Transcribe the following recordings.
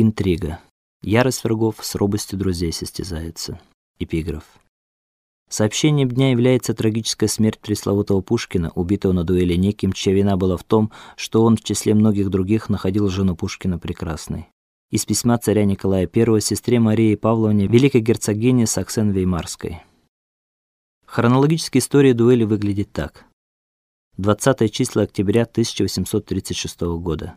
Интрига. Ярость врагов с робостью друзей состязается. Эпиграф. Сообщением дня является трагическая смерть пресловутого Пушкина, убитого на дуэли неким, чья вина была в том, что он в числе многих других находил жену Пушкина прекрасной. Из письма царя Николая I сестре Марии Павловне, великой герцогине Саксен-Веймарской. Хронологическая история дуэли выглядит так: 20 число октября 1836 года.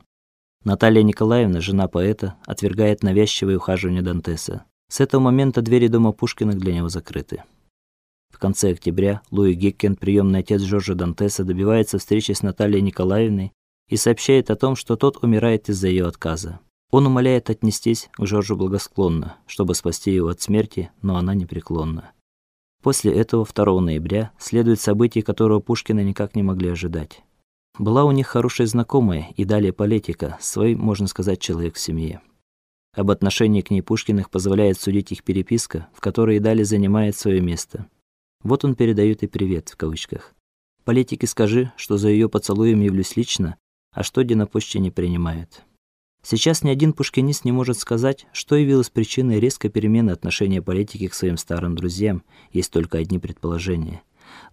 Наталья Николаевна, жена поэта, отвергает навязчивое ухаживание Дантеса. С этого момента двери дома Пушкиных для него закрыты. В конце октября Луи Геккен, приемный отец Жоржа Дантеса, добивается встречи с Натальей Николаевной и сообщает о том, что тот умирает из-за ее отказа. Он умоляет отнестись к Жоржу благосклонно, чтобы спасти его от смерти, но она непреклонна. После этого 2 ноября следует событие, которого Пушкина никак не могли ожидать. Была у них хорошая знакомая и далее политика, свой, можно сказать, человек в семье. Об отношении к ней Пушкиных позволяет судить их переписка, в которой и далее занимает свое место. Вот он передает и привет в кавычках. Политике скажи, что за ее поцелуем явлюсь лично, а что где на почте не принимают. Сейчас ни один пушкинист не может сказать, что явилось причиной резкой перемены отношения политики к своим старым друзьям. Есть только одни предположения.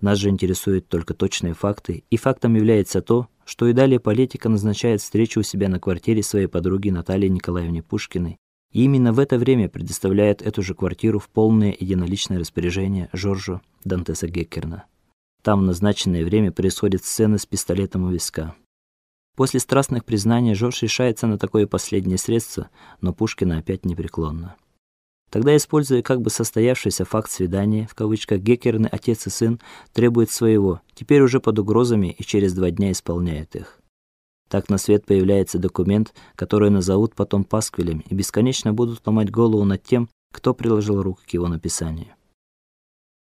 Нас же интересуют только точные факты, и фактом является то, что и далее политика назначает встречу у себя на квартире своей подруги Натальи Николаевны Пушкиной, и именно в это время предоставляет эту же квартиру в полное единоличное распоряжение Жоржу Дантеса Геккерна. Там в назначенное время происходит сцена с пистолетом у виска. После страстных признаний Жорж решается на такое последнее средство, но Пушкина опять непреклонна. Тогда, используя как бы состоявшийся факт свидания, в кавычках, Геккерны, отец и сын, требуют своего, теперь уже под угрозами и через два дня исполняют их. Так на свет появляется документ, который назовут потом пасквилем и бесконечно будут ломать голову над тем, кто приложил руку к его написанию.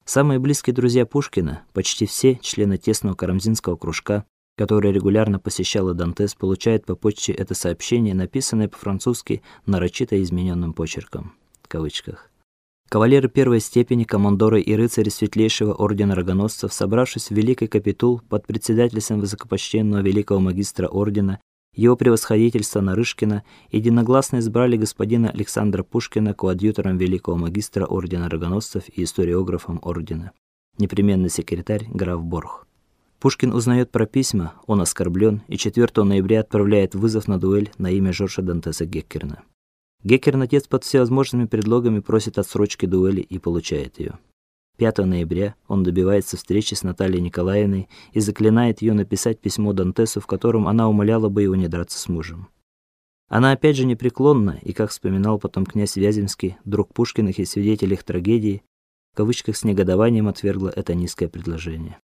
Самые близкие друзья Пушкина, почти все члены тесного карамзинского кружка, который регулярно посещал Дантес, получают по почте это сообщение, написанное по-французски нарочито измененным почерком кавычках. Кавалеры первой степени, командоры и рыцари светлейшего ордена рогоносцев, собравшись в Великий Капитул под председательством высокопочтенного великого магистра ордена, его превосходительства Нарышкина, единогласно избрали господина Александра Пушкина коадьютором великого магистра ордена рогоносцев и историографом ордена. Непременный секретарь граф Борх. Пушкин узнает про письма, он оскорблен и 4 ноября отправляет вызов на дуэль на имя Жоржа Дантеса Геккерна. Геккерн отец под всевозможными предлогами просит отсрочки дуэли и получает ее. 5 ноября он добивается встречи с Натальей Николаевной и заклинает ее написать письмо Дантесу, в котором она умоляла бы его не драться с мужем. Она опять же непреклонна, и, как вспоминал потом князь Вяземский, друг Пушкиных и свидетель их трагедии, в кавычках с негодованием отвергла это низкое предложение.